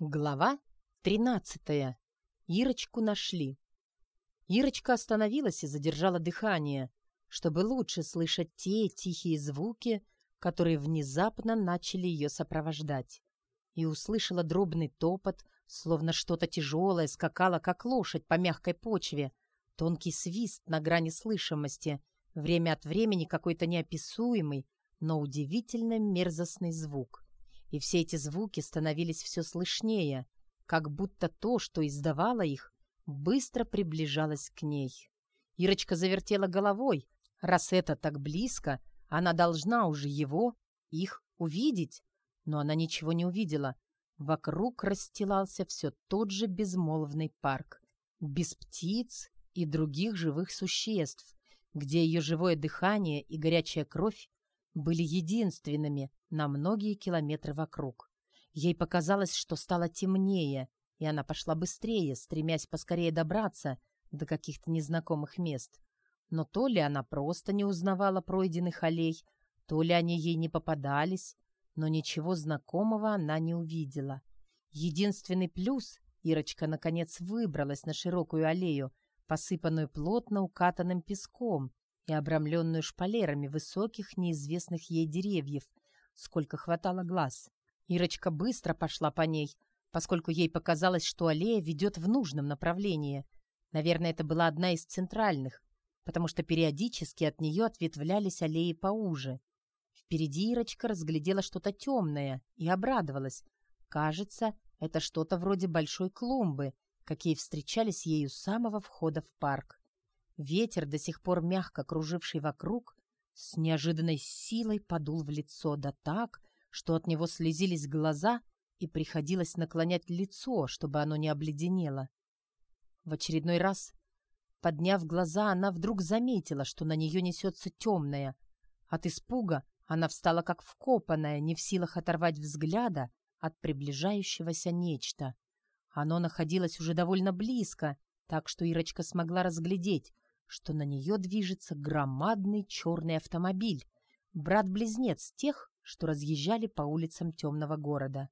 Глава 13. Ирочку нашли. Ирочка остановилась и задержала дыхание, чтобы лучше слышать те тихие звуки, которые внезапно начали ее сопровождать. И услышала дробный топот, словно что-то тяжелое скакало, как лошадь по мягкой почве, тонкий свист на грани слышимости, время от времени какой-то неописуемый, но удивительно мерзостный звук и все эти звуки становились все слышнее, как будто то, что издавало их, быстро приближалось к ней. Ирочка завертела головой. Раз это так близко, она должна уже его, их, увидеть. Но она ничего не увидела. Вокруг расстилался все тот же безмолвный парк. Без птиц и других живых существ, где ее живое дыхание и горячая кровь были единственными на многие километры вокруг. Ей показалось, что стало темнее, и она пошла быстрее, стремясь поскорее добраться до каких-то незнакомых мест. Но то ли она просто не узнавала пройденных аллей, то ли они ей не попадались, но ничего знакомого она не увидела. Единственный плюс — Ирочка наконец выбралась на широкую аллею, посыпанную плотно укатанным песком, и обрамленную шпалерами высоких неизвестных ей деревьев, сколько хватало глаз. Ирочка быстро пошла по ней, поскольку ей показалось, что аллея ведет в нужном направлении. Наверное, это была одна из центральных, потому что периодически от нее ответвлялись аллеи поуже. Впереди Ирочка разглядела что-то темное и обрадовалась. Кажется, это что-то вроде большой клумбы, какие встречались ею с самого входа в парк. Ветер, до сих пор мягко круживший вокруг, с неожиданной силой подул в лицо, да так, что от него слезились глаза и приходилось наклонять лицо, чтобы оно не обледенело. В очередной раз, подняв глаза, она вдруг заметила, что на нее несется темное. От испуга она встала как вкопанная, не в силах оторвать взгляда от приближающегося нечто. Оно находилось уже довольно близко, так что Ирочка смогла разглядеть, что на нее движется громадный черный автомобиль, брат-близнец тех, что разъезжали по улицам темного города.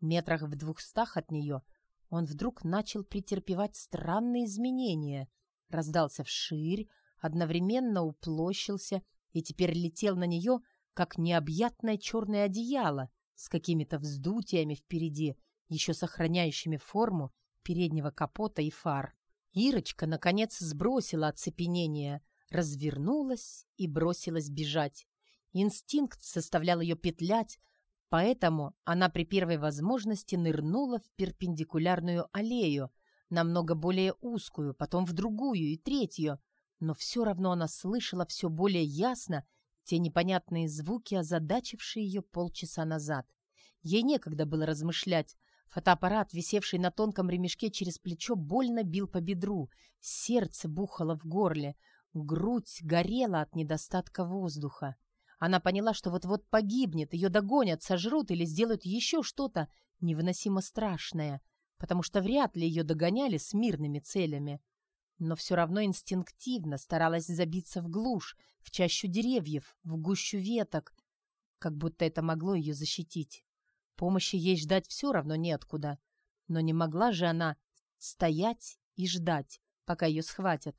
Метрах в двухстах от нее он вдруг начал претерпевать странные изменения, раздался вширь, одновременно уплощился и теперь летел на нее, как необъятное черное одеяло с какими-то вздутиями впереди, еще сохраняющими форму переднего капота и фар. Ирочка, наконец, сбросила оцепенение, развернулась и бросилась бежать. Инстинкт заставлял ее петлять, поэтому она при первой возможности нырнула в перпендикулярную аллею, намного более узкую, потом в другую и третью, но все равно она слышала все более ясно те непонятные звуки, озадачившие ее полчаса назад. Ей некогда было размышлять, Фотоаппарат, висевший на тонком ремешке через плечо, больно бил по бедру. Сердце бухало в горле. Грудь горела от недостатка воздуха. Она поняла, что вот-вот погибнет, ее догонят, сожрут или сделают еще что-то невыносимо страшное, потому что вряд ли ее догоняли с мирными целями. Но все равно инстинктивно старалась забиться в глушь, в чащу деревьев, в гущу веток, как будто это могло ее защитить. Помощи ей ждать все равно неоткуда. Но не могла же она стоять и ждать, пока ее схватят.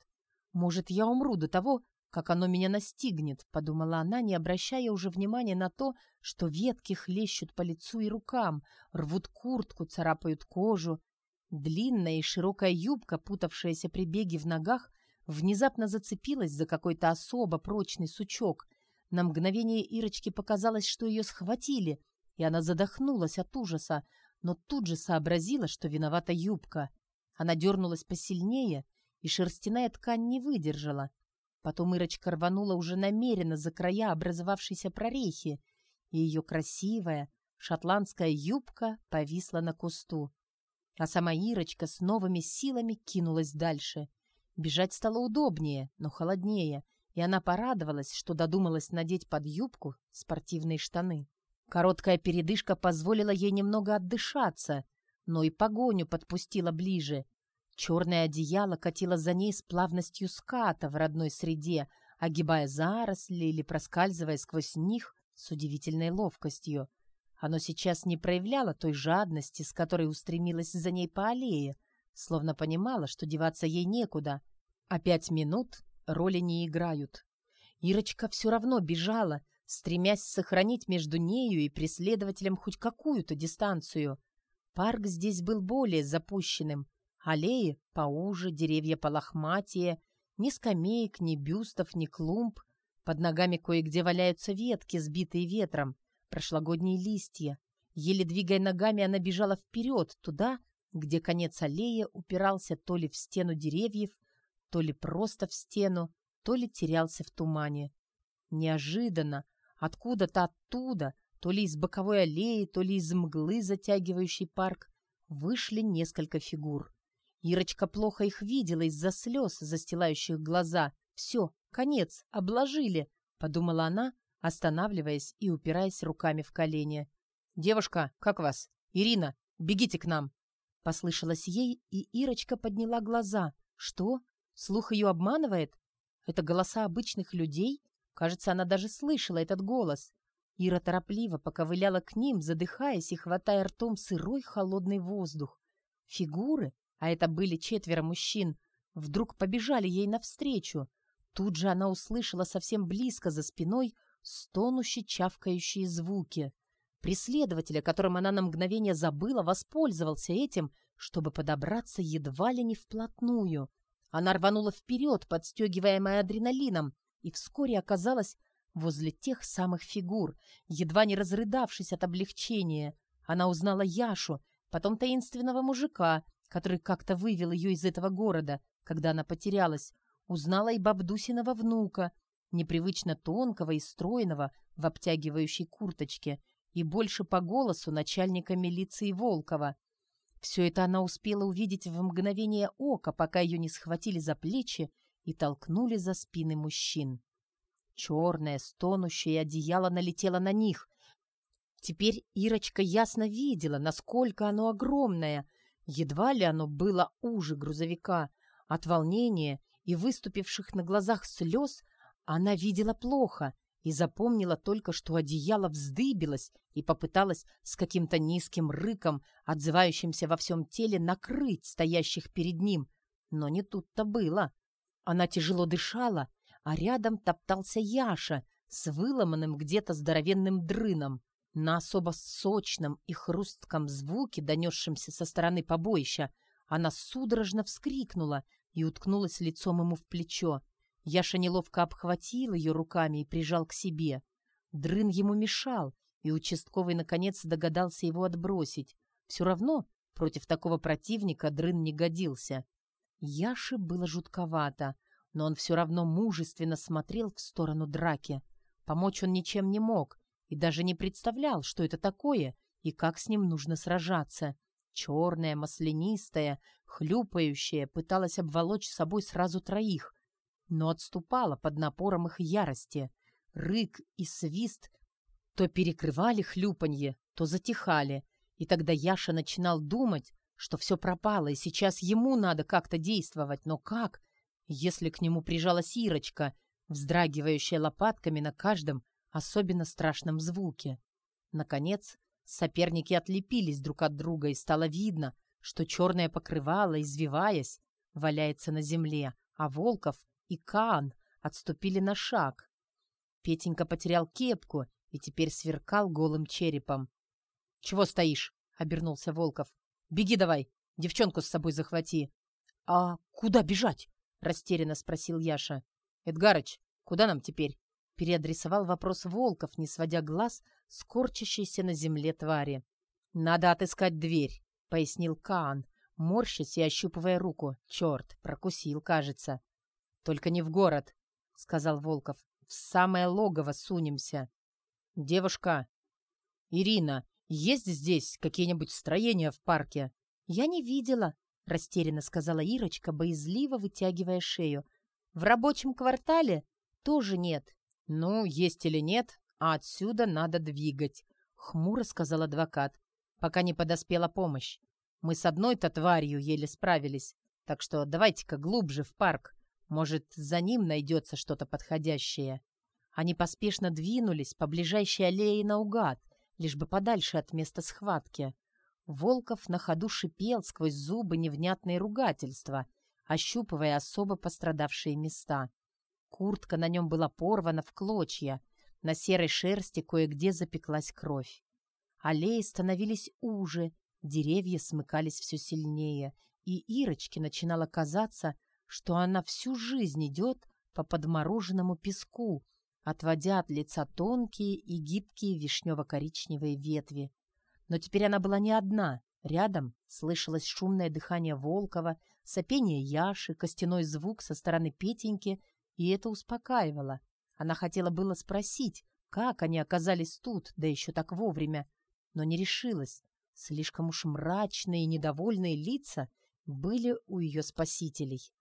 «Может, я умру до того, как оно меня настигнет», — подумала она, не обращая уже внимания на то, что ветки хлещут по лицу и рукам, рвут куртку, царапают кожу. Длинная и широкая юбка, путавшаяся при беге в ногах, внезапно зацепилась за какой-то особо прочный сучок. На мгновение Ирочке показалось, что ее схватили — и она задохнулась от ужаса, но тут же сообразила, что виновата юбка. Она дернулась посильнее, и шерстяная ткань не выдержала. Потом Ирочка рванула уже намеренно за края образовавшейся прорехи, и ее красивая шотландская юбка повисла на кусту. А сама Ирочка с новыми силами кинулась дальше. Бежать стало удобнее, но холоднее, и она порадовалась, что додумалась надеть под юбку спортивные штаны. Короткая передышка позволила ей немного отдышаться, но и погоню подпустила ближе. Черное одеяло катило за ней с плавностью ската в родной среде, огибая заросли или проскальзывая сквозь них с удивительной ловкостью. Оно сейчас не проявляло той жадности, с которой устремилось за ней по аллее, словно понимало, что деваться ей некуда, а пять минут роли не играют. Ирочка все равно бежала, стремясь сохранить между нею и преследователем хоть какую-то дистанцию. Парк здесь был более запущенным. Аллеи поуже, деревья полохматее, ни скамеек, ни бюстов, ни клумб. Под ногами кое-где валяются ветки, сбитые ветром, прошлогодние листья. Еле двигая ногами, она бежала вперед, туда, где конец аллеи упирался то ли в стену деревьев, то ли просто в стену, то ли терялся в тумане. Неожиданно, откуда-то оттуда, то ли из боковой аллеи, то ли из мглы, затягивающей парк, вышли несколько фигур. Ирочка плохо их видела из-за слез, застилающих глаза. «Все, конец, обложили», — подумала она, останавливаясь и упираясь руками в колени. «Девушка, как вас? Ирина, бегите к нам!» Послышалось ей, и Ирочка подняла глаза. «Что? Слух ее обманывает? Это голоса обычных людей? Кажется, она даже слышала этот голос. Ира торопливо поковыляла к ним, задыхаясь и хватая ртом сырой холодный воздух. Фигуры, а это были четверо мужчин, вдруг побежали ей навстречу. Тут же она услышала совсем близко за спиной стонущие чавкающие звуки. Преследователь, о котором она на мгновение забыла, воспользовался этим, чтобы подобраться едва ли не вплотную. Она рванула вперед, подстегиваемая адреналином, и вскоре оказалась возле тех самых фигур, едва не разрыдавшись от облегчения. Она узнала Яшу, потом таинственного мужика, который как-то вывел ее из этого города, когда она потерялась. Узнала и Бабдусиного внука, непривычно тонкого и стройного в обтягивающей курточке, и больше по голосу начальника милиции Волкова. Все это она успела увидеть в мгновение ока, пока ее не схватили за плечи и толкнули за спины мужчин. Черное, стонущее одеяло налетело на них. Теперь Ирочка ясно видела, насколько оно огромное. Едва ли оно было уже грузовика. От волнения и выступивших на глазах слез она видела плохо и запомнила только, что одеяло вздыбилось и попыталась с каким-то низким рыком, отзывающимся во всем теле, накрыть стоящих перед ним. Но не тут-то было. Она тяжело дышала, а рядом топтался Яша с выломанным где-то здоровенным дрыном. На особо сочном и хрустком звуке, донесшемся со стороны побоища, она судорожно вскрикнула и уткнулась лицом ему в плечо. Яша неловко обхватил ее руками и прижал к себе. Дрын ему мешал, и участковый, наконец, догадался его отбросить. Все равно против такого противника Дрын не годился. Яше было жутковато, но он все равно мужественно смотрел в сторону драки. Помочь он ничем не мог и даже не представлял, что это такое и как с ним нужно сражаться. Черная, маслянистая, хлюпающая, пыталась обволочь собой сразу троих, но отступала под напором их ярости. Рык и свист то перекрывали хлюпанье, то затихали, и тогда Яша начинал думать, что все пропало, и сейчас ему надо как-то действовать, но как, если к нему прижалась Ирочка, вздрагивающая лопатками на каждом особенно страшном звуке. Наконец, соперники отлепились друг от друга, и стало видно, что черное покрывало, извиваясь, валяется на земле, а Волков и Каан отступили на шаг. Петенька потерял кепку и теперь сверкал голым черепом. — Чего стоишь? — обернулся Волков. — Беги давай, девчонку с собой захвати. — А куда бежать? — растерянно спросил Яша. — Эдгарыч, куда нам теперь? — переадресовал вопрос Волков, не сводя глаз с корчащейся на земле твари. — Надо отыскать дверь, — пояснил Каан, морщась и ощупывая руку. Черт, прокусил, кажется. «Только не в город», — сказал Волков. «В самое логово сунемся». «Девушка, Ирина, есть здесь какие-нибудь строения в парке?» «Я не видела», — растерянно сказала Ирочка, боязливо вытягивая шею. «В рабочем квартале тоже нет». «Ну, есть или нет, а отсюда надо двигать», — хмуро сказал адвокат, пока не подоспела помощь. «Мы с одной-то тварью еле справились, так что давайте-ка глубже в парк. Может, за ним найдется что-то подходящее. Они поспешно двинулись по ближайшей аллее наугад, лишь бы подальше от места схватки. Волков на ходу шипел сквозь зубы невнятные ругательства, ощупывая особо пострадавшие места. Куртка на нем была порвана в клочья, на серой шерсти кое-где запеклась кровь. Аллеи становились уже, деревья смыкались все сильнее, и Ирочке начинало казаться, что она всю жизнь идет по подмороженному песку, отводя от лица тонкие и гибкие вишнево-коричневые ветви. Но теперь она была не одна. Рядом слышалось шумное дыхание Волкова, сопение Яши, костяной звук со стороны Петеньки, и это успокаивало. Она хотела было спросить, как они оказались тут, да еще так вовремя, но не решилась. Слишком уж мрачные и недовольные лица были у ее спасителей.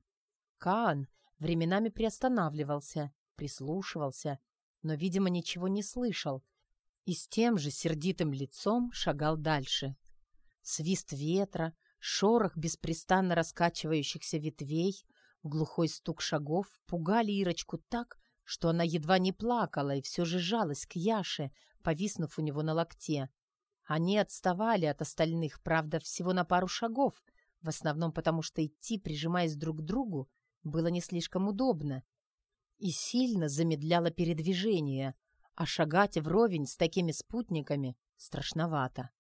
Каан временами приостанавливался, прислушивался, но, видимо, ничего не слышал, и с тем же сердитым лицом шагал дальше. Свист ветра, шорох беспрестанно раскачивающихся ветвей, глухой стук шагов пугали Ирочку так, что она едва не плакала и все же жалась к Яше, повиснув у него на локте. Они отставали от остальных, правда, всего на пару шагов, в основном потому, что идти, прижимаясь друг к другу, было не слишком удобно и сильно замедляло передвижение, а шагать вровень с такими спутниками страшновато.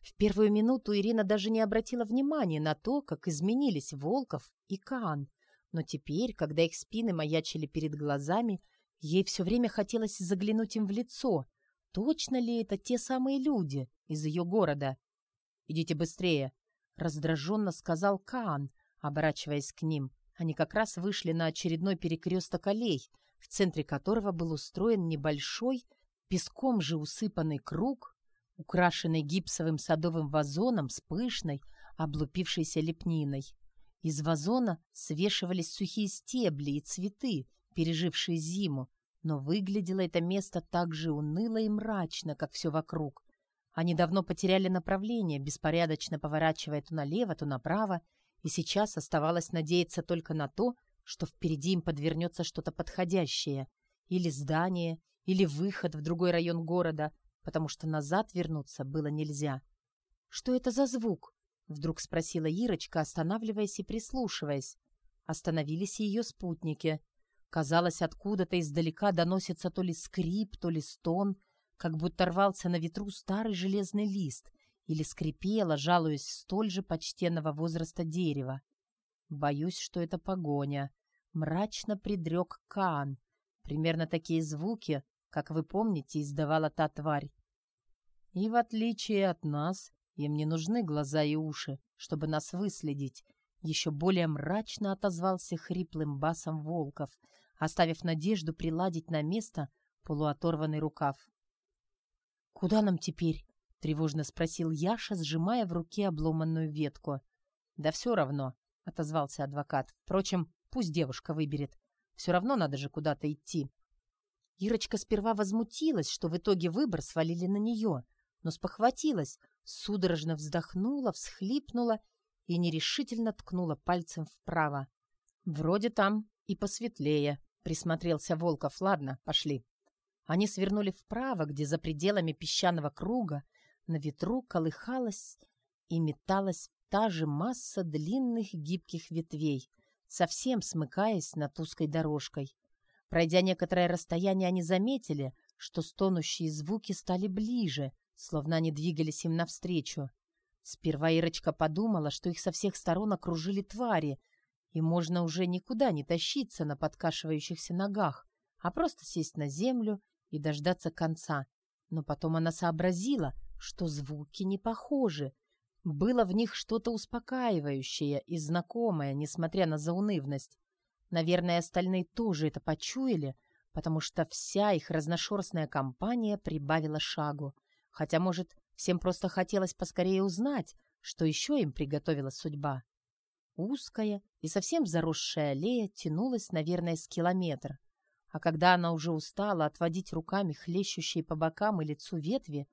В первую минуту Ирина даже не обратила внимания на то, как изменились Волков и Каан, но теперь, когда их спины маячили перед глазами, ей все время хотелось заглянуть им в лицо. Точно ли это те самые люди из ее города? «Идите быстрее!» — раздраженно сказал Каан, оборачиваясь к ним. Они как раз вышли на очередной перекресток аллей, в центре которого был устроен небольшой, песком же усыпанный круг, украшенный гипсовым садовым вазоном с пышной, облупившейся лепниной. Из вазона свешивались сухие стебли и цветы, пережившие зиму, но выглядело это место так же уныло и мрачно, как все вокруг. Они давно потеряли направление, беспорядочно поворачивая то налево, то направо, и сейчас оставалось надеяться только на то, что впереди им подвернется что-то подходящее, или здание, или выход в другой район города, потому что назад вернуться было нельзя. «Что это за звук?» — вдруг спросила Ирочка, останавливаясь и прислушиваясь. Остановились ее спутники. Казалось, откуда-то издалека доносится то ли скрип, то ли стон, как будто рвался на ветру старый железный лист или скрипело, жалуясь столь же почтенного возраста дерева. Боюсь, что это погоня. Мрачно предрек Каан. Примерно такие звуки, как вы помните, издавала та тварь. И в отличие от нас, им не нужны глаза и уши, чтобы нас выследить. Еще более мрачно отозвался хриплым басом Волков, оставив надежду приладить на место полуоторванный рукав. «Куда нам теперь?» — тревожно спросил Яша, сжимая в руке обломанную ветку. «Да все равно», — отозвался адвокат. «Впрочем, пусть девушка выберет. Все равно надо же куда-то идти». Ирочка сперва возмутилась, что в итоге выбор свалили на нее, но спохватилась, судорожно вздохнула, всхлипнула и нерешительно ткнула пальцем вправо. «Вроде там и посветлее», — присмотрелся Волков. «Ладно, пошли». Они свернули вправо, где за пределами песчаного круга на ветру колыхалась и металась та же масса длинных гибких ветвей, совсем смыкаясь над узкой дорожкой. Пройдя некоторое расстояние, они заметили, что стонущие звуки стали ближе, словно они двигались им навстречу. Сперва Ирочка подумала, что их со всех сторон окружили твари, и можно уже никуда не тащиться на подкашивающихся ногах, а просто сесть на землю и дождаться конца. Но потом она сообразила, что звуки не похожи, было в них что-то успокаивающее и знакомое, несмотря на заунывность. Наверное, остальные тоже это почуяли, потому что вся их разношерстная компания прибавила шагу. Хотя, может, всем просто хотелось поскорее узнать, что еще им приготовила судьба. Узкая и совсем заросшая аллея тянулась, наверное, с километр. А когда она уже устала отводить руками хлещущие по бокам и лицу ветви,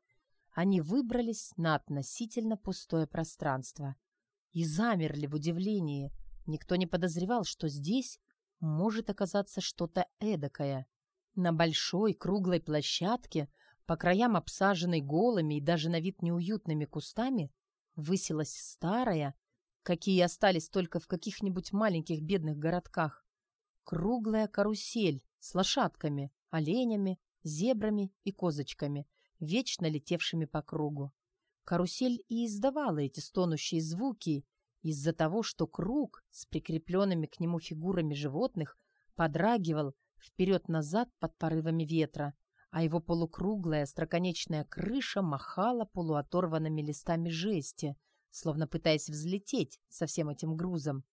они выбрались на относительно пустое пространство и замерли в удивлении. Никто не подозревал, что здесь может оказаться что-то эдакое. На большой круглой площадке По краям обсаженной голыми и даже на вид неуютными кустами высилась старая, какие остались только в каких-нибудь маленьких бедных городках, круглая карусель с лошадками, оленями, зебрами и козочками, вечно летевшими по кругу. Карусель и издавала эти стонущие звуки из-за того, что круг с прикрепленными к нему фигурами животных подрагивал вперед-назад под порывами ветра, а его полукруглая строконечная крыша махала полуоторванными листами жести, словно пытаясь взлететь со всем этим грузом.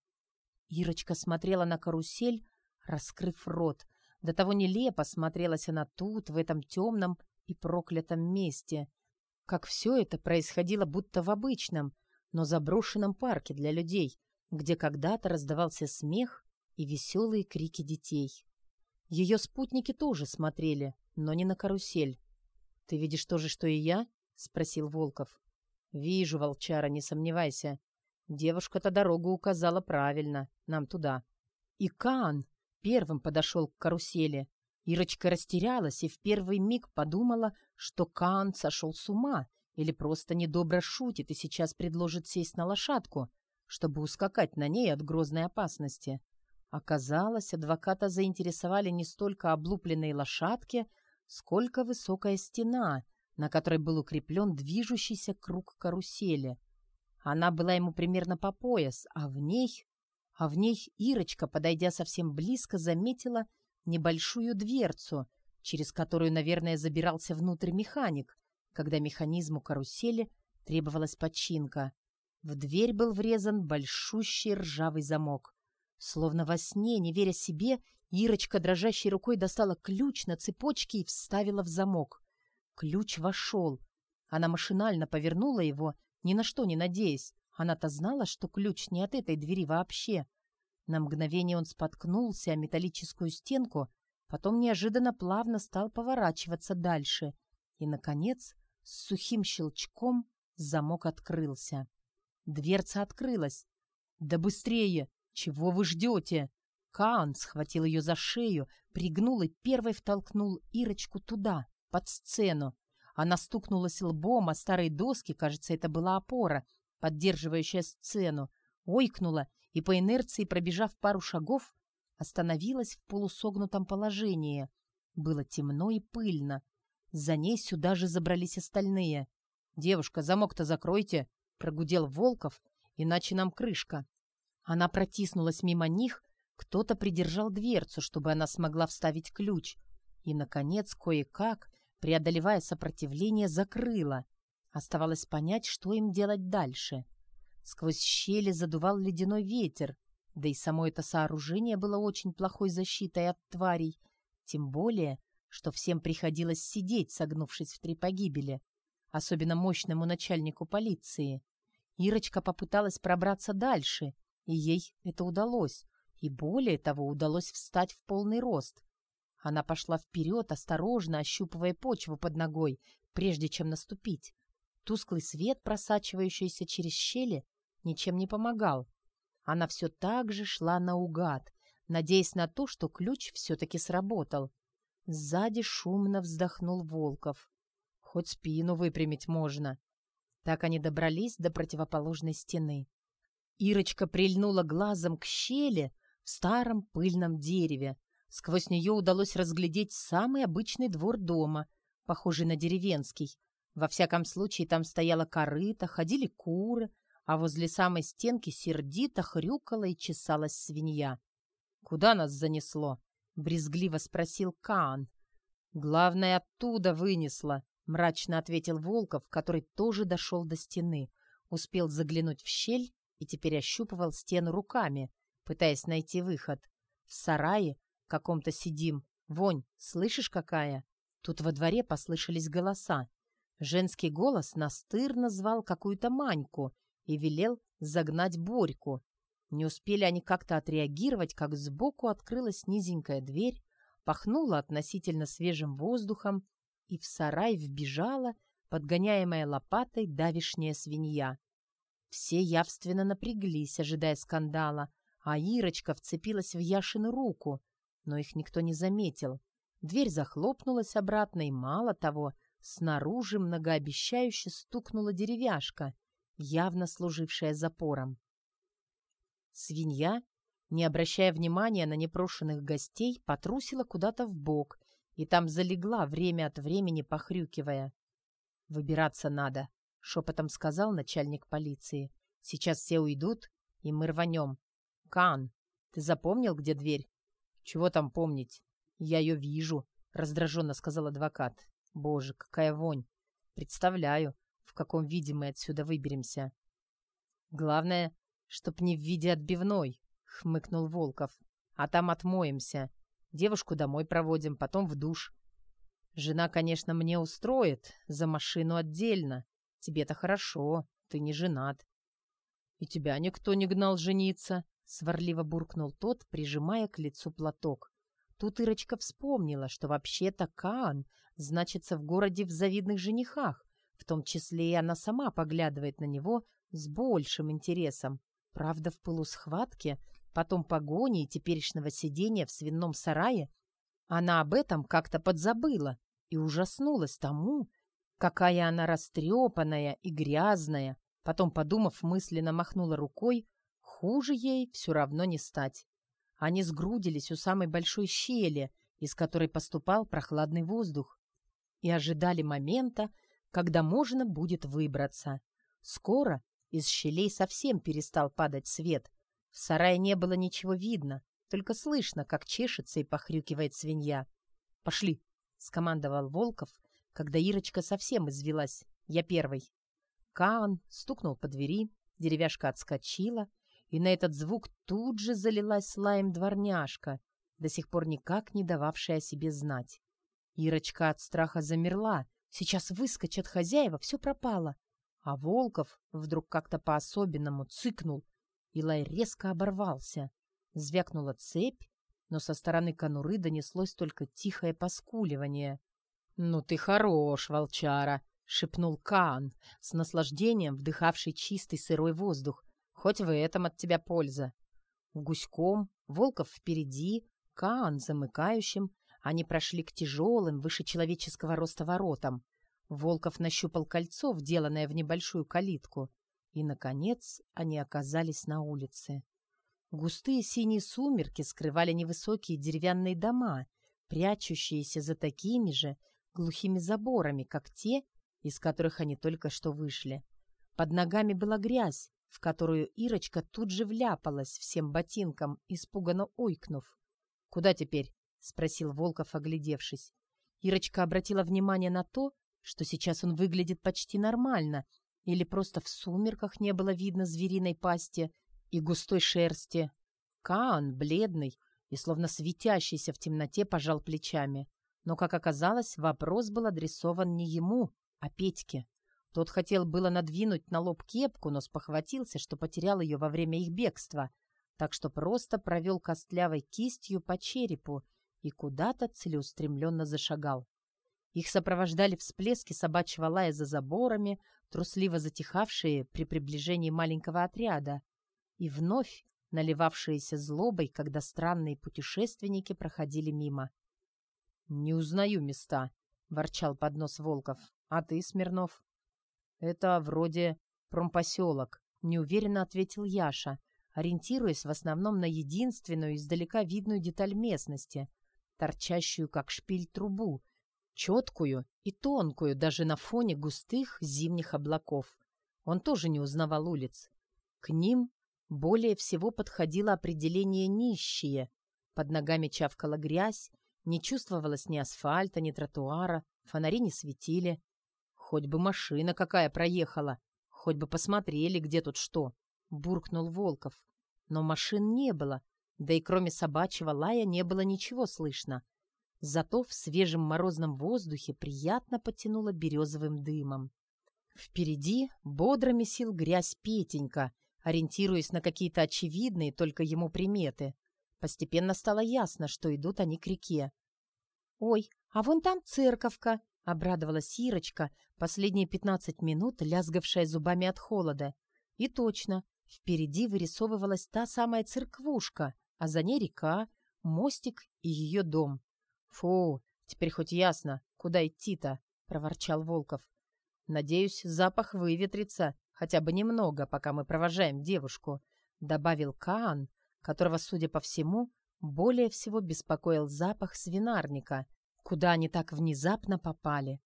Ирочка смотрела на карусель, раскрыв рот. До того нелепо смотрелась она тут, в этом темном и проклятом месте. Как все это происходило будто в обычном, но заброшенном парке для людей, где когда-то раздавался смех и веселые крики детей. Ее спутники тоже смотрели, но не на карусель. «Ты видишь то же, что и я?» — спросил Волков. «Вижу, волчара, не сомневайся. Девушка-то дорогу указала правильно, нам туда». И Каан первым подошел к карусели. Ирочка растерялась и в первый миг подумала, что Каан сошел с ума или просто недобро шутит и сейчас предложит сесть на лошадку, чтобы ускакать на ней от грозной опасности. Оказалось, адвоката заинтересовали не столько облупленные лошадки, сколько высокая стена, на которой был укреплен движущийся круг карусели. Она была ему примерно по пояс, а в ней... А в ней Ирочка, подойдя совсем близко, заметила небольшую дверцу, через которую, наверное, забирался внутрь механик, когда механизму карусели требовалась починка. В дверь был врезан большущий ржавый замок. Словно во сне, не веря себе, Ирочка дрожащей рукой достала ключ на цепочке и вставила в замок. Ключ вошел. Она машинально повернула его, ни на что не надеясь. Она-то знала, что ключ не от этой двери вообще. На мгновение он споткнулся о металлическую стенку, потом неожиданно плавно стал поворачиваться дальше. И, наконец, с сухим щелчком замок открылся. Дверца открылась. «Да быстрее! Чего вы ждете?» Каан схватил ее за шею, пригнул и первой втолкнул Ирочку туда, под сцену. Она стукнулась лбом о старой доски, кажется, это была опора, поддерживающая сцену, ойкнула и по инерции, пробежав пару шагов, остановилась в полусогнутом положении. Было темно и пыльно. За ней сюда же забрались остальные. «Девушка, замок-то закройте!» — прогудел Волков, иначе нам крышка. Она протиснулась мимо них, кто-то придержал дверцу, чтобы она смогла вставить ключ. И, наконец, кое-как, преодолевая сопротивление, закрыла. Оставалось понять, что им делать дальше. Сквозь щели задувал ледяной ветер, да и само это сооружение было очень плохой защитой от тварей, тем более, что всем приходилось сидеть, согнувшись в три погибели, особенно мощному начальнику полиции. Ирочка попыталась пробраться дальше, и ей это удалось, и более того, удалось встать в полный рост. Она пошла вперед, осторожно ощупывая почву под ногой, прежде чем наступить. Тусклый свет, просачивающийся через щели, ничем не помогал. Она все так же шла наугад, надеясь на то, что ключ все-таки сработал. Сзади шумно вздохнул Волков. Хоть спину выпрямить можно. Так они добрались до противоположной стены. Ирочка прильнула глазом к щели в старом пыльном дереве. Сквозь нее удалось разглядеть самый обычный двор дома, похожий на деревенский. Во всяком случае, там стояла корыта, ходили куры, а возле самой стенки сердито хрюкала и чесалась свинья. «Куда нас занесло?» — брезгливо спросил Каан. «Главное, оттуда вынесло», — мрачно ответил Волков, который тоже дошел до стены, успел заглянуть в щель и теперь ощупывал стену руками, пытаясь найти выход. В сарае каком-то сидим. Вонь, слышишь какая? Тут во дворе послышались голоса. Женский голос настырно звал какую-то Маньку и велел загнать Борьку. Не успели они как-то отреагировать, как сбоку открылась низенькая дверь, пахнула относительно свежим воздухом, и в сарай вбежала, подгоняемая лопатой, давишняя свинья. Все явственно напряглись, ожидая скандала, а Ирочка вцепилась в Яшину руку, но их никто не заметил. Дверь захлопнулась обратно, и мало того, снаружи многообещающе стукнула деревяшка, явно служившая запором. Свинья, не обращая внимания на непрошенных гостей, потрусила куда-то в бок и там залегла время от времени, похрюкивая. «Выбираться надо», — шепотом сказал начальник полиции. «Сейчас все уйдут, и мы рванем. Кан, ты запомнил, где дверь?» «Чего там помнить? Я ее вижу», — раздраженно сказал адвокат. «Боже, какая вонь! Представляю, каком виде мы отсюда выберемся». «Главное, чтоб не в виде отбивной», — хмыкнул Волков. «А там отмоемся. Девушку домой проводим, потом в душ. Жена, конечно, мне устроит, за машину отдельно. Тебе-то хорошо, ты не женат. И тебя никто не гнал жениться, сварливо буркнул тот, прижимая к лицу платок. Тут Ирочка вспомнила, что вообще-то Каан значится в городе в завидных женихах, в том числе и она сама поглядывает на него с большим интересом. Правда, в пылу схватки, потом погони и теперешнего сидения в свином сарае она об этом как-то подзабыла и ужаснулась тому, какая она растрепанная и грязная. Потом, подумав, мысленно махнула рукой, хуже ей все равно не стать. Они сгрудились у самой большой щели, из которой поступал прохладный воздух, и ожидали момента, когда можно будет выбраться. Скоро из щелей совсем перестал падать свет. В сарае не было ничего видно, только слышно, как чешется и похрюкивает свинья. «Пошли!» — скомандовал Волков, когда Ирочка совсем извелась. Я первый. Каан стукнул по двери, деревяшка отскочила, и на этот звук тут же залилась лаем дворняжка, до сих пор никак не дававшая о себе знать. Ирочка от страха замерла. Сейчас выскочат хозяева, все пропало. А Волков вдруг как-то по-особенному цыкнул, и лай резко оборвался. Звякнула цепь, но со стороны конуры донеслось только тихое поскуливание. «Ну ты хорош, волчара!» — шепнул Каан, с наслаждением вдыхавший чистый сырой воздух. «Хоть в этом от тебя польза!» Гуськом, Волков впереди, Каан замыкающим, они прошли к тяжелым, выше человеческого роста воротам. Волков нащупал кольцо, вделанное в небольшую калитку, и, наконец, они оказались на улице. Густые синие сумерки скрывали невысокие деревянные дома, прячущиеся за такими же глухими заборами, как те, из которых они только что вышли. Под ногами была грязь, в которую Ирочка тут же вляпалась всем ботинком, испуганно ойкнув. «Куда теперь?» — спросил Волков, оглядевшись. Ирочка обратила внимание на то, что сейчас он выглядит почти нормально, или просто в сумерках не было видно звериной пасти — и густой шерсти. Каан, бледный и словно светящийся в темноте, пожал плечами. Но, как оказалось, вопрос был адресован не ему, а Петьке. Тот хотел было надвинуть на лоб кепку, но спохватился, что потерял ее во время их бегства, так что просто провел костлявой кистью по черепу и куда-то целеустремленно зашагал. Их сопровождали всплески собачьего лая за заборами, трусливо затихавшие при приближении маленького отряда и вновь наливавшиеся злобой, когда странные путешественники проходили мимо. «Не узнаю места», — ворчал под нос Волков. «А ты, Смирнов?» «Это вроде промпоселок», — неуверенно ответил Яша, ориентируясь в основном на единственную издалека видную деталь местности, торчащую как шпиль трубу, четкую и тонкую даже на фоне густых зимних облаков. Он тоже не узнавал улиц. К ним более всего подходило определение «нищие». Под ногами чавкала грязь, не чувствовалось ни асфальта, ни тротуара, фонари не светили. Хоть бы машина какая проехала, хоть бы посмотрели, где тут что, — буркнул Волков. Но машин не было, да и кроме собачьего лая не было ничего слышно. Зато в свежем морозном воздухе приятно потянуло березовым дымом. Впереди бодро месил грязь Петенька — ориентируясь на какие-то очевидные только ему приметы. Постепенно стало ясно, что идут они к реке. «Ой, а вон там церковка!» — обрадовалась Ирочка, последние пятнадцать минут лязгавшая зубами от холода. И точно, впереди вырисовывалась та самая церквушка, а за ней река, мостик и ее дом. «Фу, теперь хоть ясно, куда идти-то», — проворчал Волков. «Надеюсь, запах выветрится хотя бы немного, пока мы провожаем девушку», — добавил Каан, которого, судя по всему, более всего беспокоил запах свинарника, куда они так внезапно попали.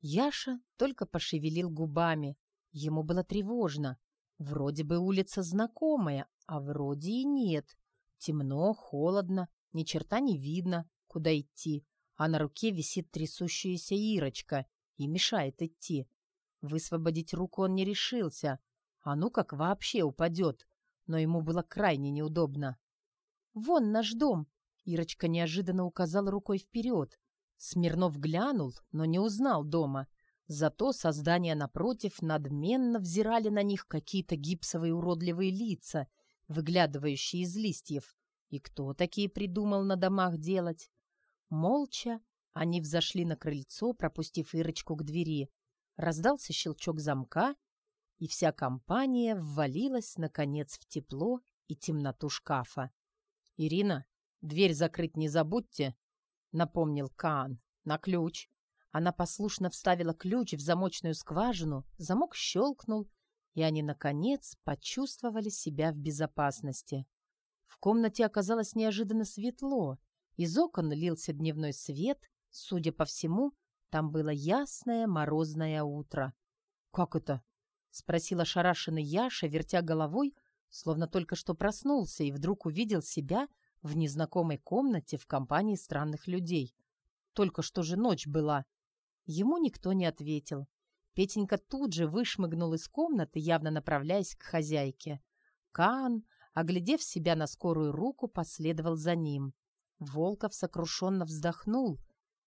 Яша только пошевелил губами. Ему было тревожно. Вроде бы улица знакомая, а вроде и нет. Темно, холодно, ни черта не видно, куда идти, а на руке висит трясущаяся Ирочка и мешает идти. Высвободить руку он не решился, а ну как вообще упадет, но ему было крайне неудобно. «Вон наш дом!» Ирочка неожиданно указала рукой вперед. Смирнов глянул, но не узнал дома. Зато создания напротив надменно взирали на них какие-то гипсовые уродливые лица, выглядывающие из листьев. И кто такие придумал на домах делать? Молча они взошли на крыльцо, пропустив Ирочку к двери. Раздался щелчок замка, и вся компания ввалилась, наконец, в тепло и темноту шкафа. «Ирина, дверь закрыть не забудьте», — напомнил Каан. «На ключ». Она послушно вставила ключ в замочную скважину, замок щелкнул, и они, наконец, почувствовали себя в безопасности. В комнате оказалось неожиданно светло, из окон лился дневной свет, судя по всему, там было ясное морозное утро. «Как это?» — спросила шарашенный Яша, вертя головой, словно только что проснулся и вдруг увидел себя в незнакомой комнате в компании странных людей. Только что же ночь была. Ему никто не ответил. Петенька тут же вышмыгнул из комнаты, явно направляясь к хозяйке. Каан, оглядев себя на скорую руку, последовал за ним. Волков сокрушенно вздохнул.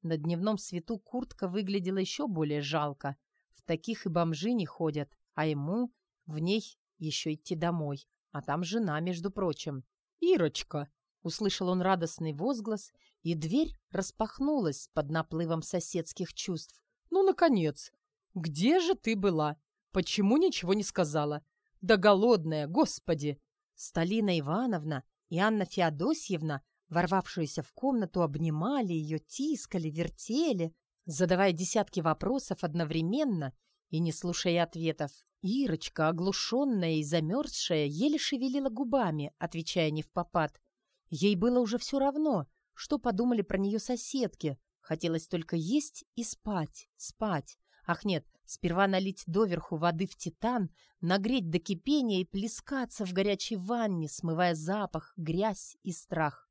На дневном свету куртка выглядела еще более жалко. В таких и бомжи не ходят, а ему в ней еще идти домой. А там жена, между прочим. «Ирочка!» — услышал он радостный возглас, и дверь распахнулась под наплывом соседских чувств. «Ну, наконец! Где же ты была? Почему ничего не сказала? Да голодная, господи!» Сталина Ивановна и Анна Феодосьевна, ворвавшиеся в комнату, обнимали ее, тискали, вертели, задавая десятки вопросов одновременно и не слушая ответов. Ирочка, оглушенная и замерзшая, еле шевелила губами, отвечая не в попад. Ей было уже все равно, что подумали про нее соседки. Хотелось только есть и спать, спать. Ах нет, сперва налить доверху воды в титан, нагреть до кипения и плескаться в горячей ванне, смывая запах, грязь и страх.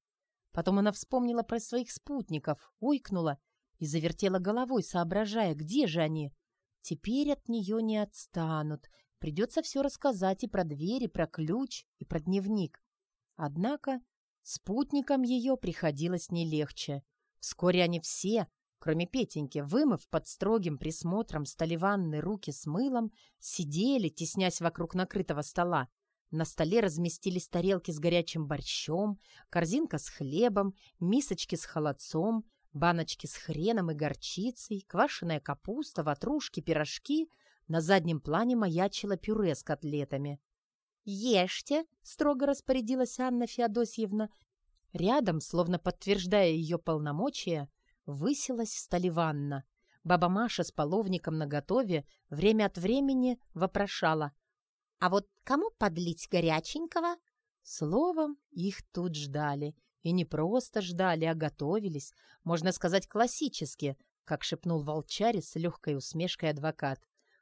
Потом она вспомнила про своих спутников, ойкнула и завертела головой, соображая, где же они. Теперь от нее не отстанут. Придется все рассказать и про дверь, и про ключ, и про дневник. Однако спутникам ее приходилось не легче. Вскоре они все, кроме Петеньки, вымыв под строгим присмотром столиванны руки с мылом, сидели, теснясь вокруг накрытого стола. На столе разместились тарелки с горячим борщом, корзинка с хлебом, мисочки с холодцом, баночки с хреном и горчицей, квашеная капуста, ватрушки, пирожки. На заднем плане маячило пюре с котлетами. «Ешьте!» — строго распорядилась Анна Феодосьевна. Рядом, словно подтверждая ее полномочия, высилась Столиванна. Баба Маша с половником наготове время от времени вопрошала. «А вот кому подлить горяченького?» Словом, их тут ждали — и не просто ждали, а готовились, можно сказать, классически, как шепнул волчаре с легкой усмешкой адвокат.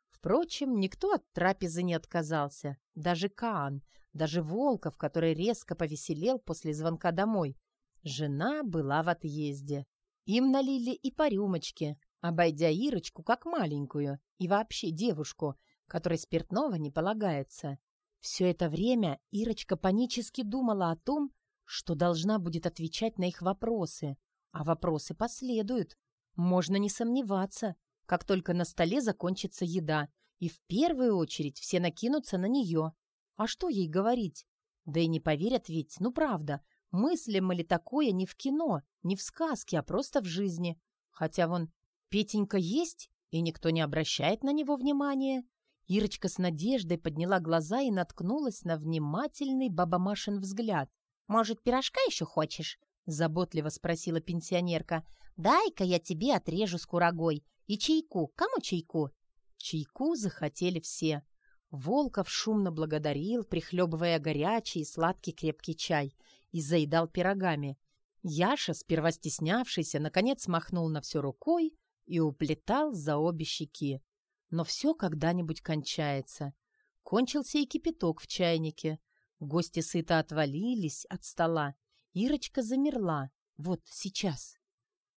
Впрочем, никто от трапезы не отказался. Даже Каан, даже Волков, который резко повеселел после звонка домой. Жена была в отъезде. Им налили и по рюмочке, обойдя Ирочку как маленькую и вообще девушку, которой спиртного не полагается. Все это время Ирочка панически думала о том, что должна будет отвечать на их вопросы, а вопросы последуют. Можно не сомневаться, как только на столе закончится еда, и в первую очередь все накинутся на нее. А что ей говорить? Да и не поверят ведь, ну правда, мыслим ли такое не в кино, не в сказке, а просто в жизни. Хотя вон Петенька есть, и никто не обращает на него внимания. Ирочка с надеждой подняла глаза и наткнулась на внимательный бабамашин взгляд. «Может, пирожка еще хочешь?» — заботливо спросила пенсионерка. «Дай-ка я тебе отрежу с курагой. И чайку. Кому чайку?» Чайку захотели все. Волков шумно благодарил, прихлебывая горячий и сладкий крепкий чай, и заедал пирогами. Яша, сперва стеснявшийся, наконец махнул на все рукой и уплетал за обе щеки. Но все когда-нибудь кончается. Кончился и кипяток в чайнике. Гости сыто отвалились от стола. Ирочка замерла. Вот сейчас.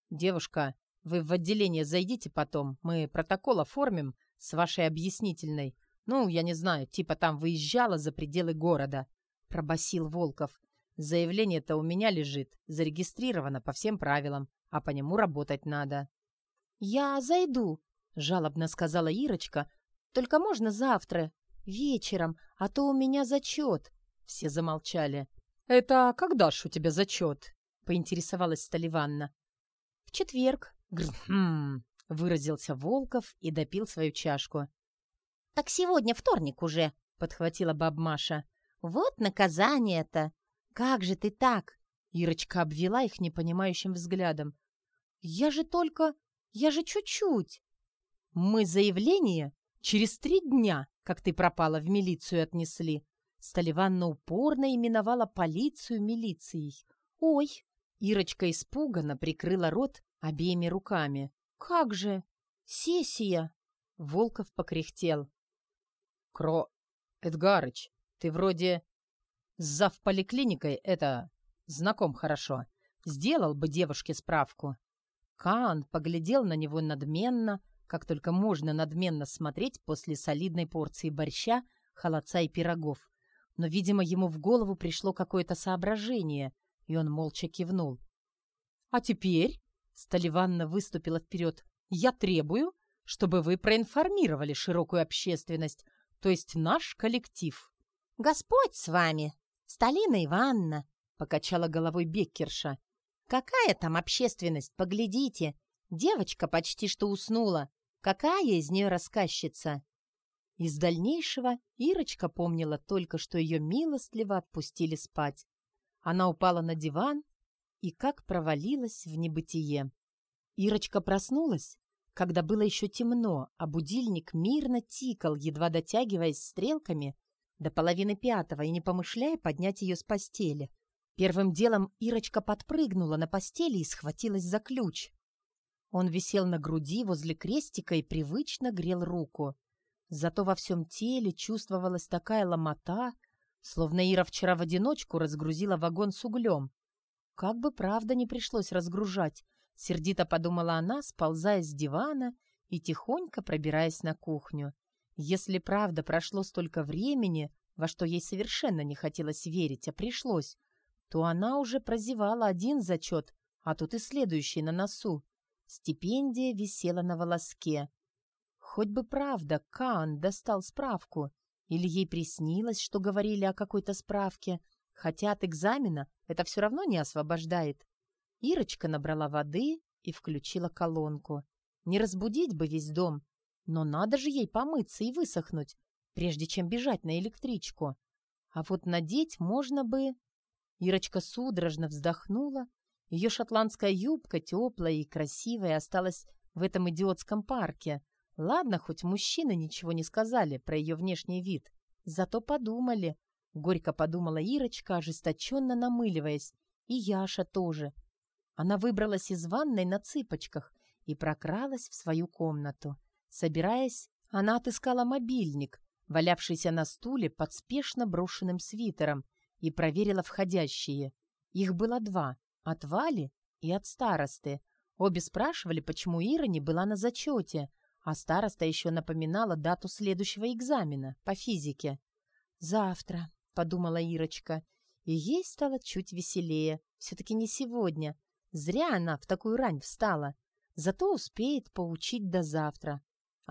«Девушка, вы в отделение зайдите потом. Мы протокол оформим с вашей объяснительной. Ну, я не знаю, типа там выезжала за пределы города», — пробасил Волков. «Заявление-то у меня лежит, зарегистрировано по всем правилам, а по нему работать надо». «Я зайду», — жалобно сказала Ирочка. «Только можно завтра, вечером, а то у меня зачет». Все замолчали. «Это когда ж у тебя зачет?» — поинтересовалась Столиванна. «В четверг». «Грхм», — выразился Волков и допил свою чашку. «Так сегодня вторник уже», — подхватила баб Маша. «Вот наказание-то! Как же ты так?» Ирочка обвела их непонимающим взглядом. «Я же только... Я же чуть-чуть!» «Мы заявление через три дня, как ты пропала, в милицию отнесли». Столиванна упорно именовала полицию милицией. «Ой!» Ирочка испуганно прикрыла рот обеими руками. «Как же? Сессия!» Волков покряхтел. «Кро... Эдгарыч, ты вроде с завполиклиникой это... знаком хорошо. Сделал бы девушке справку». Каан поглядел на него надменно, как только можно надменно смотреть после солидной порции борща, холодца и пирогов. Но, видимо, ему в голову пришло какое-то соображение, и он молча кивнул. «А теперь...» — Столиванна выступила вперед. «Я требую, чтобы вы проинформировали широкую общественность, то есть наш коллектив». «Господь с вами! Сталина Ивановна!» — покачала головой Беккерша. «Какая там общественность, поглядите! Девочка почти что уснула. Какая из нее рассказчица?» Из дальнейшего Ирочка помнила только, что ее милостливо отпустили спать. Она упала на диван и как провалилась в небытие. Ирочка проснулась, когда было еще темно, а будильник мирно тикал, едва дотягиваясь стрелками до половины пятого и не помышляя поднять ее с постели. Первым делом Ирочка подпрыгнула на постели и схватилась за ключ. Он висел на груди возле крестика и привычно грел руку. Зато во всем теле чувствовалась такая ломота, словно Ира вчера в одиночку разгрузила вагон с углем. Как бы правда не пришлось разгружать, сердито подумала она, сползая с дивана и тихонько пробираясь на кухню. Если правда прошло столько времени, во что ей совершенно не хотелось верить, а пришлось, то она уже прозевала один зачет, а тут и следующий на носу. Стипендия висела на волоске. Хоть бы правда, Каан достал справку. Или ей приснилось, что говорили о какой-то справке. Хотя от экзамена это все равно не освобождает. Ирочка набрала воды и включила колонку. Не разбудить бы весь дом, но надо же ей помыться и высохнуть, прежде чем бежать на электричку. А вот надеть можно бы... Ирочка судорожно вздохнула. Ее шотландская юбка, теплая и красивая, осталась в этом идиотском парке. Ладно, хоть мужчины ничего не сказали про ее внешний вид. Зато подумали. Горько подумала Ирочка, ожесточенно намыливаясь. И Яша тоже. Она выбралась из ванной на цыпочках и прокралась в свою комнату. Собираясь, она отыскала мобильник, валявшийся на стуле под спешно брошенным свитером, и проверила входящие. Их было два — от Вали и от старосты. Обе спрашивали, почему Ира не была на зачете, а староста еще напоминала дату следующего экзамена по физике. «Завтра», — подумала Ирочка, и ей стало чуть веселее. Все-таки не сегодня. Зря она в такую рань встала. Зато успеет поучить до завтра.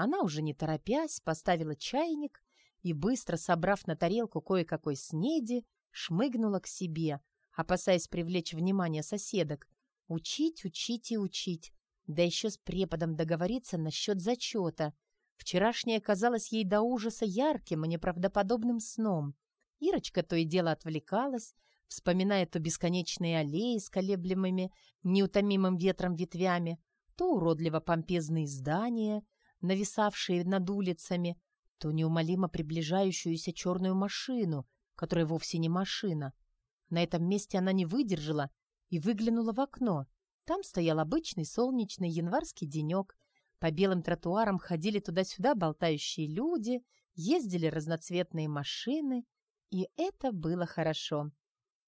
Она уже не торопясь поставила чайник и, быстро собрав на тарелку кое-какой снеди, шмыгнула к себе, опасаясь привлечь внимание соседок. Учить, учить и учить. Да еще с преподом договориться насчет зачета. Вчерашнее казалось ей до ужаса ярким и неправдоподобным сном. Ирочка то и дело отвлекалась, вспоминая то бесконечные аллеи с колеблемыми, неутомимым ветром ветвями, то уродливо помпезные здания, нависавшие над улицами, то неумолимо приближающуюся черную машину, которая вовсе не машина. На этом месте она не выдержала и выглянула в окно. Там стоял обычный солнечный январский денек. По белым тротуарам ходили туда-сюда болтающие люди, ездили разноцветные машины, и это было хорошо.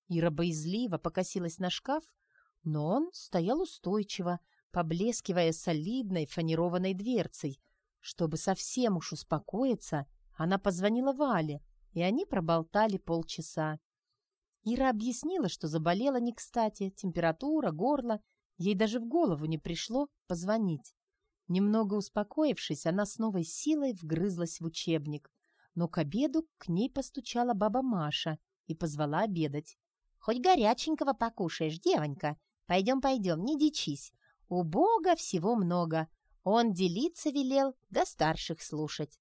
Ира боязливо покосилась на шкаф, но он стоял устойчиво, поблескивая солидной фанерованной дверцей. Чтобы совсем уж успокоиться, она позвонила Вале, и они проболтали полчаса. Ира объяснила, что заболела не кстати, температура, горло. Ей даже в голову не пришло позвонить. Немного успокоившись, она с новой силой вгрызлась в учебник. Но к обеду к ней постучала баба Маша и позвала обедать. «Хоть горяченького покушаешь, девонька. Пойдем, пойдем, не дичись. У Бога всего много. Он делиться велел, да старших слушать».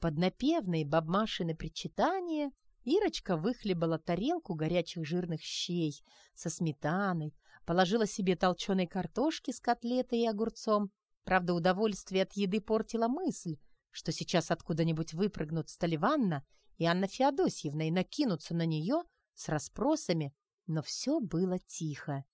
Под напевные бабмашины причитания Ирочка выхлебала тарелку горячих жирных щей со сметаной, положила себе толченой картошки с котлетой и огурцом. Правда, удовольствие от еды портило мысль, что сейчас откуда-нибудь выпрыгнут Столиванна и Анна Феодосьевна и накинутся на нее с расспросами, но все было тихо.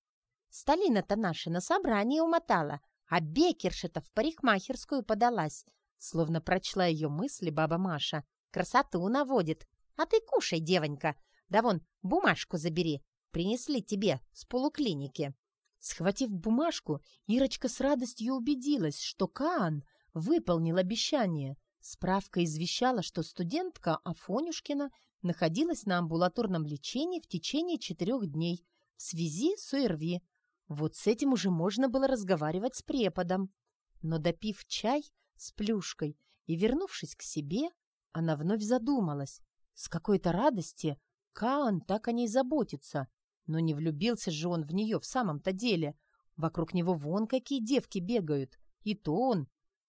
«Сталина-то наша на собрание умотала, а Бекерша-то в парикмахерскую подалась», словно прочла ее мысли баба Маша. «Красоту наводит, а ты кушай, девонька. Да вон, бумажку забери. Принесли тебе с полуклиники». Схватив бумажку, Ирочка с радостью убедилась, что Каан выполнил обещание. Справка извещала, что студентка Афонюшкина находилась на амбулаторном лечении в течение четырех дней в связи с ОРВИ. Вот с этим уже можно было разговаривать с преподом. Но допив чай с плюшкой и вернувшись к себе, она вновь задумалась. С какой-то радости Каан так о ней заботится. Но не влюбился же он в нее в самом-то деле. Вокруг него вон какие девки бегают. И то он.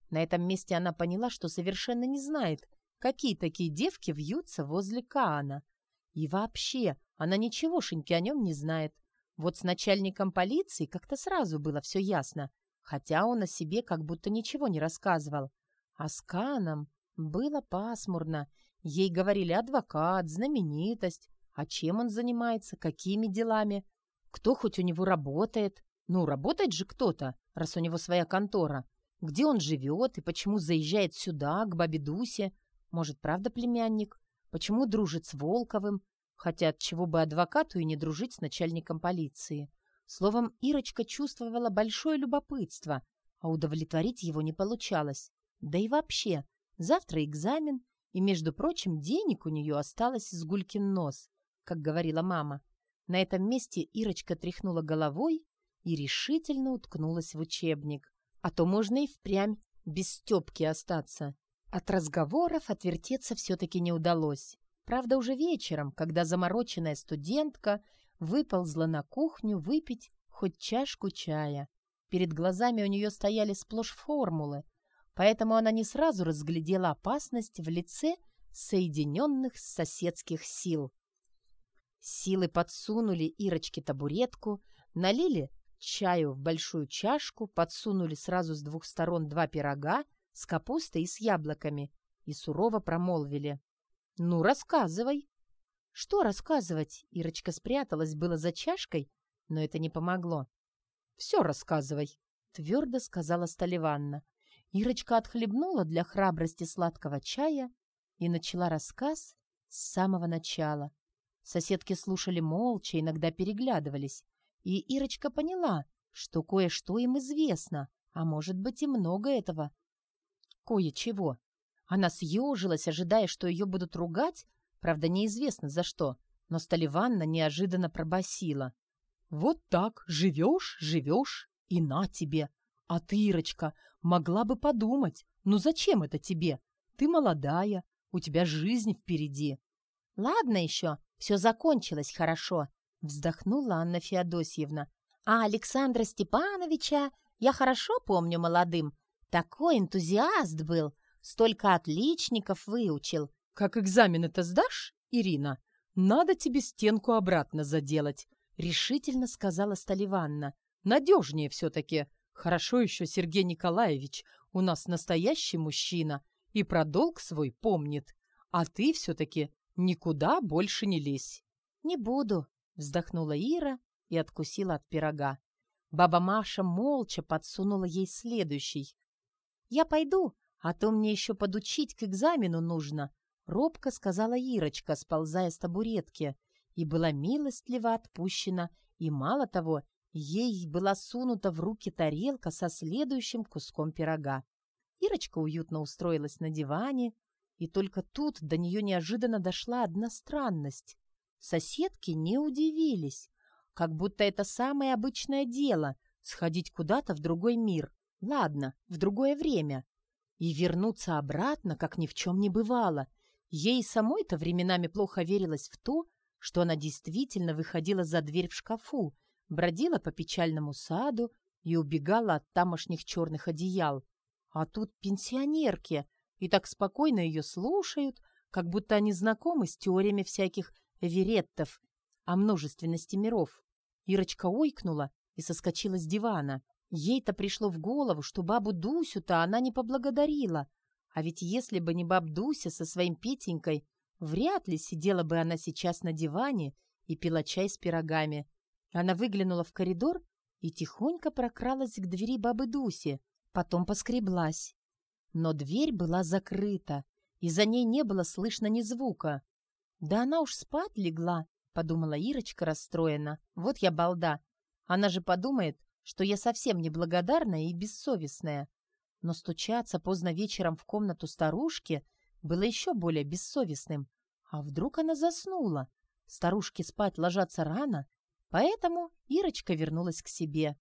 На этом месте она поняла, что совершенно не знает, какие такие девки вьются возле Каана. И вообще, она ничегошеньки о нем не знает. Вот с начальником полиции как-то сразу было все ясно, хотя он о себе как будто ничего не рассказывал. А с Кааном было пасмурно, Ей говорили адвокат, знаменитость, а чем он занимается, какими делами, кто хоть у него работает. Ну, работает же кто-то, раз у него своя контора. Где он живет и почему заезжает сюда, к бабе Дусе? Может, правда племянник? Почему дружит с Волковым? Хотя от чего бы адвокату и не дружить с начальником полиции? Словом, Ирочка чувствовала большое любопытство, а удовлетворить его не получалось. Да и вообще, завтра экзамен, и, между прочим, денег у нее осталось с гулькин нос, как говорила мама. На этом месте Ирочка тряхнула головой и решительно уткнулась в учебник. А то можно и впрямь без Степки остаться. От разговоров отвертеться все-таки не удалось. Правда, уже вечером, когда замороченная студентка выползла на кухню выпить хоть чашку чая. Перед глазами у нее стояли сплошь формулы, поэтому она не сразу разглядела опасность в лице соединенных соседских сил. Силы подсунули Ирочке табуретку, налили чаю в большую чашку, подсунули сразу с двух сторон два пирога с капустой и с яблоками и сурово промолвили. «Ну, рассказывай!» «Что рассказывать?» Ирочка спряталась было за чашкой, но это не помогло. «Все рассказывай», — твердо сказала Столиванна. Ирочка отхлебнула для храбрости сладкого чая и начала рассказ с самого начала. Соседки слушали молча, иногда переглядывались, и Ирочка поняла, что кое-что им известно, а может быть и много этого. Кое-чего. Она съежилась, ожидая, что ее будут ругать, правда, неизвестно за что, но Столиванна неожиданно пробасила. «Вот так, живешь, живешь, и на тебе! А ты, Ирочка, могла бы подумать, ну зачем это тебе? Ты молодая, у тебя жизнь впереди. Ладно еще, все закончилось хорошо, вздохнула Анна Феодосьевна. А Александра Степановича я хорошо помню молодым. Такой энтузиаст был, столько отличников выучил. Как экзамены-то сдашь, Ирина? Надо тебе стенку обратно заделать, решительно сказала Столиванна. Надежнее все-таки. Хорошо еще Сергей Николаевич у нас настоящий мужчина и про долг свой помнит. А ты все-таки никуда больше не лезь. «Не буду», — вздохнула Ира и откусила от пирога. Баба Маша молча подсунула ей следующий. «Я пойду, а то мне еще подучить к экзамену нужно», — робко сказала Ирочка, сползая с табуретки, и была милостливо отпущена, и, мало того, ей была сунута в руки тарелка со следующим куском пирога. Ирочка уютно устроилась на диване, и только тут до нее неожиданно дошла одна странность. Соседки не удивились как будто это самое обычное дело — сходить куда-то в другой мир, ладно, в другое время, и вернуться обратно, как ни в чем не бывало. Ей самой-то временами плохо верилось в то, что она действительно выходила за дверь в шкафу, бродила по печальному саду и убегала от тамошних черных одеял. А тут пенсионерки, и так спокойно ее слушают, как будто они знакомы с теориями всяких вереттов о множественности миров. Ирочка ойкнула и соскочила с дивана. Ей-то пришло в голову, что бабу Дусю-то она не поблагодарила. А ведь если бы не баб Дуся со своим Петенькой, вряд ли сидела бы она сейчас на диване и пила чай с пирогами. Она выглянула в коридор и тихонько прокралась к двери бабы Дуси, потом поскреблась. Но дверь была закрыта, и за ней не было слышно ни звука. Да она уж спать легла, — подумала Ирочка расстроена. «Вот я балда. Она же подумает, что я совсем неблагодарная и бессовестная». Но стучаться поздно вечером в комнату старушки было еще более бессовестным. А вдруг она заснула? Старушки спать ложатся рано, поэтому Ирочка вернулась к себе.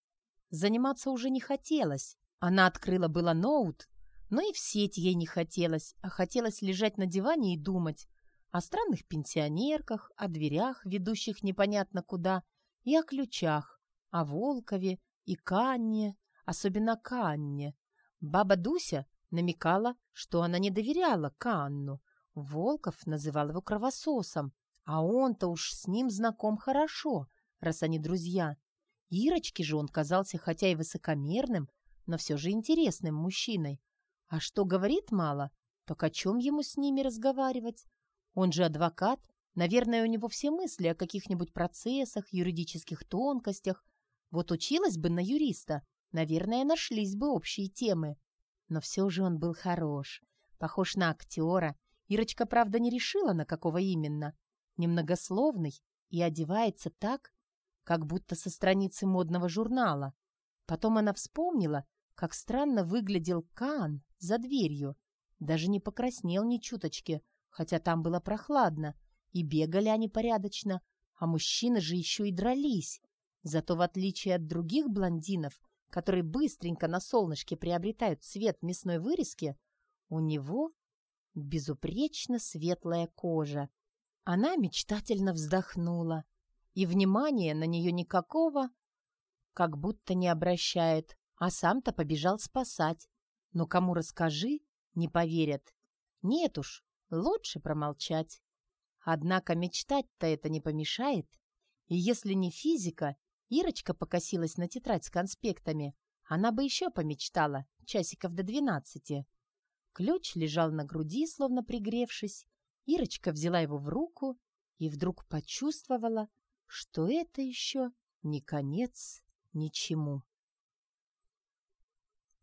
Заниматься уже не хотелось. Она открыла было ноут, но и в сеть ей не хотелось, а хотелось лежать на диване и думать, о странных пенсионерках, о дверях, ведущих непонятно куда, и о ключах, о Волкове и Канне, особенно Канне. Баба Дуся намекала, что она не доверяла Канну. Волков называл его кровососом, а он-то уж с ним знаком хорошо, раз они друзья. Ирочке же он казался хотя и высокомерным, но все же интересным мужчиной. А что говорит мало, так о чем ему с ними разговаривать? Он же адвокат. Наверное, у него все мысли о каких-нибудь процессах, юридических тонкостях. Вот училась бы на юриста, наверное, нашлись бы общие темы. Но все же он был хорош, похож на актера. Ирочка, правда, не решила, на какого именно. Немногословный и одевается так, как будто со страницы модного журнала. Потом она вспомнила, как странно выглядел Кан за дверью. Даже не покраснел ни чуточки, хотя там было прохладно, и бегали они порядочно, а мужчины же еще и дрались. Зато в отличие от других блондинов, которые быстренько на солнышке приобретают цвет мясной вырезки, у него безупречно светлая кожа. Она мечтательно вздохнула, и внимания на нее никакого как будто не обращает, а сам-то побежал спасать. Но кому расскажи, не поверят. Нет уж, Лучше промолчать. Однако мечтать-то это не помешает. И если не физика, Ирочка покосилась на тетрадь с конспектами, она бы еще помечтала, часиков до двенадцати. Ключ лежал на груди, словно пригревшись. Ирочка взяла его в руку и вдруг почувствовала, что это еще не конец ничему.